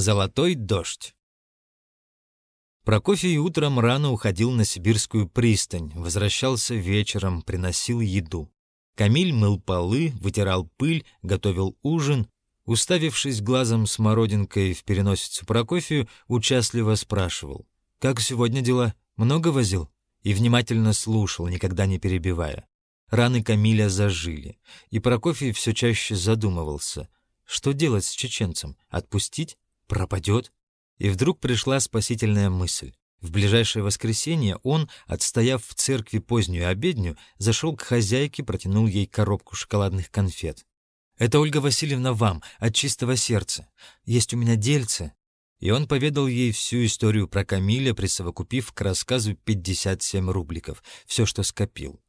Золотой дождь. Прокофий утром рано уходил на сибирскую пристань, возвращался вечером, приносил еду. Камиль мыл полы, вытирал пыль, готовил ужин. Уставившись глазом смородинкой в переносицу Прокофию, участливо спрашивал. «Как сегодня дела? Много возил?» И внимательно слушал, никогда не перебивая. Раны Камиля зажили, и Прокофий все чаще задумывался. Что делать с чеченцем? Отпустить? Пропадет? И вдруг пришла спасительная мысль. В ближайшее воскресенье он, отстояв в церкви позднюю обедню, зашел к хозяйке, протянул ей коробку шоколадных конфет. «Это, Ольга Васильевна, вам, от чистого сердца. Есть у меня дельце». И он поведал ей всю историю про Камиля, присовокупив к рассказу 57 рубликов, все, что скопил.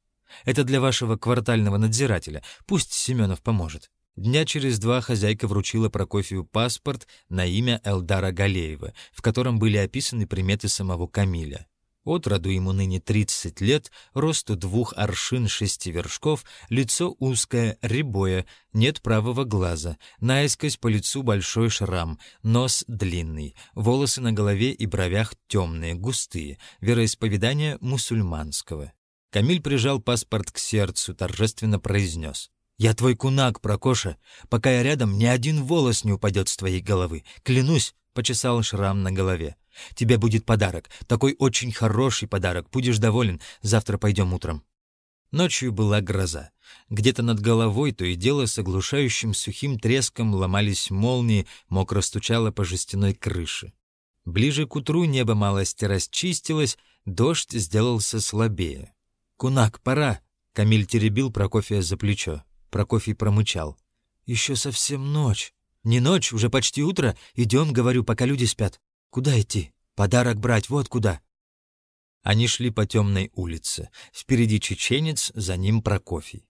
«Это для вашего квартального надзирателя. Пусть Семенов поможет». Дня через два хозяйка вручила Прокофию паспорт на имя Элдара Галеева, в котором были описаны приметы самого Камиля. От роду ему ныне 30 лет, росту двух аршин шести вершков, лицо узкое, рябое, нет правого глаза, наискось по лицу большой шрам, нос длинный, волосы на голове и бровях темные, густые, вероисповедание мусульманского. Камиль прижал паспорт к сердцу, торжественно произнес. «Я твой кунак, Прокоша. Пока я рядом, ни один волос не упадет с твоей головы. Клянусь!» — почесал шрам на голове. «Тебе будет подарок. Такой очень хороший подарок. Будешь доволен. Завтра пойдем утром». Ночью была гроза. Где-то над головой то и дело с оглушающим сухим треском ломались молнии, мокро стучало по жестяной крыше. Ближе к утру небо малости расчистилось, дождь сделался слабее. «Кунак, пора!» — Камиль теребил Прокофия за плечо. Прокофий промычал. «Еще совсем ночь. Не ночь, уже почти утро. Идем, говорю, пока люди спят. Куда идти? Подарок брать, вот куда». Они шли по темной улице. Впереди чеченец, за ним Прокофий.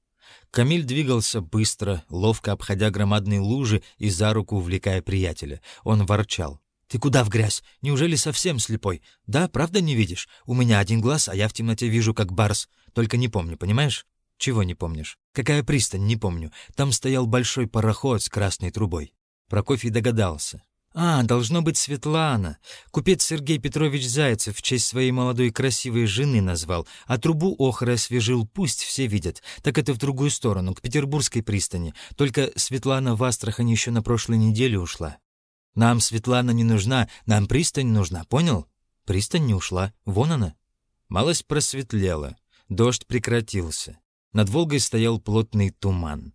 Камиль двигался быстро, ловко обходя громадные лужи и за руку увлекая приятеля. Он ворчал. «Ты куда в грязь? Неужели совсем слепой? Да, правда не видишь? У меня один глаз, а я в темноте вижу, как барс. Только не помню, понимаешь?» «Чего не помнишь? Какая пристань, не помню. Там стоял большой пароход с красной трубой». Прокофий догадался. «А, должно быть Светлана. Купец Сергей Петрович Зайцев в честь своей молодой красивой жены назвал, а трубу охры освежил, пусть все видят. Так это в другую сторону, к Петербургской пристани. Только Светлана в Астрахань еще на прошлой неделе ушла. Нам Светлана не нужна, нам пристань нужна, понял? Пристань не ушла, вон она». Малость просветлела. Дождь прекратился. Над Волгой стоял плотный туман.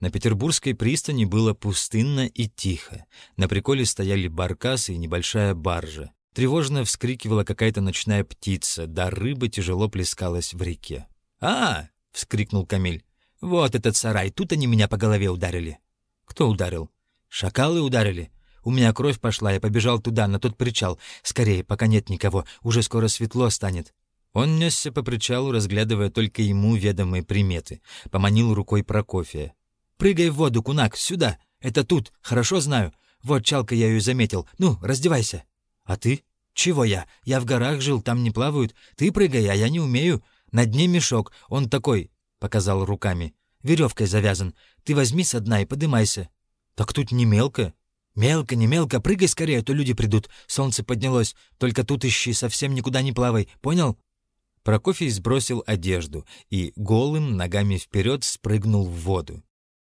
На Петербургской пристани было пустынно и тихо. На приколе стояли баркасы и небольшая баржа. Тревожно вскрикивала какая-то ночная птица, да рыба тяжело плескалась в реке. «А!» — вскрикнул Камиль. «Вот этот сарай, тут они меня по голове ударили». «Кто ударил?» «Шакалы ударили. У меня кровь пошла, я побежал туда, на тот причал. Скорее, пока нет никого, уже скоро светло станет. Он несся по причалу, разглядывая только ему ведомые приметы. Поманил рукой Прокофия. «Прыгай в воду, кунак, сюда! Это тут, хорошо знаю. Вот чалка я ее заметил. Ну, раздевайся!» «А ты?» «Чего я? Я в горах жил, там не плавают. Ты прыгай, а я не умею. На дне мешок, он такой...» — показал руками. «Веревкой завязан. Ты возьми со дна и подымайся». «Так тут не мелко». «Мелко, не мелко, прыгай скорее, а то люди придут. Солнце поднялось. Только тут ищи, совсем никуда не плавай. Понял?» Прокофий сбросил одежду и голым ногами вперед спрыгнул в воду.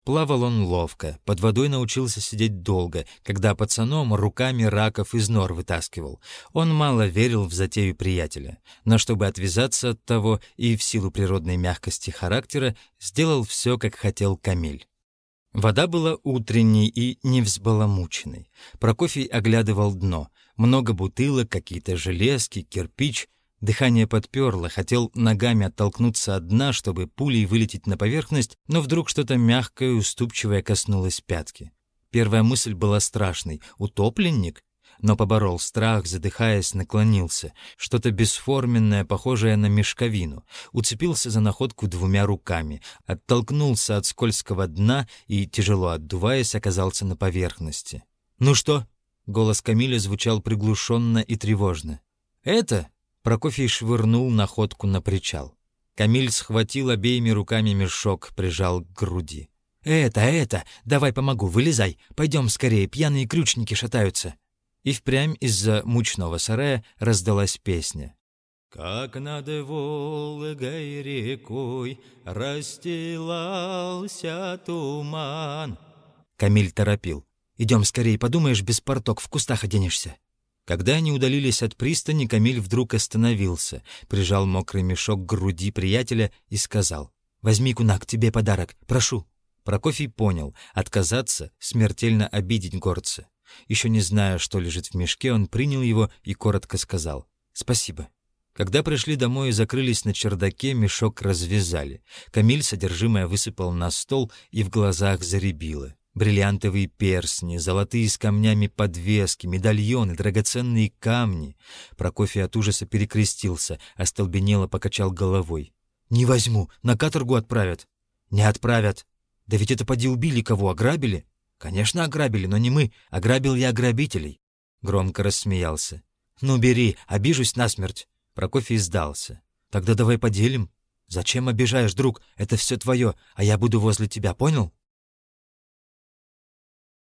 Плавал он ловко, под водой научился сидеть долго, когда пацаном руками раков из нор вытаскивал. Он мало верил в затею приятеля, но чтобы отвязаться от того и в силу природной мягкости характера, сделал все, как хотел Камиль. Вода была утренней и невзбаламученной. Прокофий оглядывал дно. Много бутылок, какие-то железки, кирпич — Дыхание подперло, хотел ногами оттолкнуться от дна, чтобы пулей вылететь на поверхность, но вдруг что-то мягкое и уступчивое коснулось пятки. Первая мысль была страшной — утопленник? Но поборол страх, задыхаясь, наклонился. Что-то бесформенное, похожее на мешковину. Уцепился за находку двумя руками, оттолкнулся от скользкого дна и, тяжело отдуваясь, оказался на поверхности. «Ну что?» — голос Камиля звучал приглушенно и тревожно. «Это?» Прокофий швырнул находку на причал. Камиль схватил обеими руками мешок, прижал к груди. «Это, это! Давай помогу, вылезай! Пойдем скорее, пьяные крючники шатаются!» И впрямь из-за мучного сарая раздалась песня. Как над Волгой рекой расстилался туман. Камиль торопил. «Идем скорее, подумаешь, без порток в кустах оденешься». Когда они удалились от пристани, Камиль вдруг остановился, прижал мокрый мешок к груди приятеля и сказал, «Возьми, кунак, тебе подарок, прошу». Прокофий понял, отказаться — смертельно обидеть горца. Еще не зная, что лежит в мешке, он принял его и коротко сказал, «Спасибо». Когда пришли домой и закрылись на чердаке, мешок развязали. Камиль содержимое высыпал на стол и в глазах заребило. Бриллиантовые персни, золотые с камнями подвески, медальоны, драгоценные камни. Прокофий от ужаса перекрестился, остолбенело покачал головой. «Не возьму, на каторгу отправят». «Не отправят. Да ведь это поди убили кого, ограбили?» «Конечно, ограбили, но не мы. Ограбил я ограбителей». Громко рассмеялся. «Ну, бери, обижусь насмерть». Прокофий сдался. «Тогда давай поделим». «Зачем обижаешь, друг? Это все твое, а я буду возле тебя, понял?»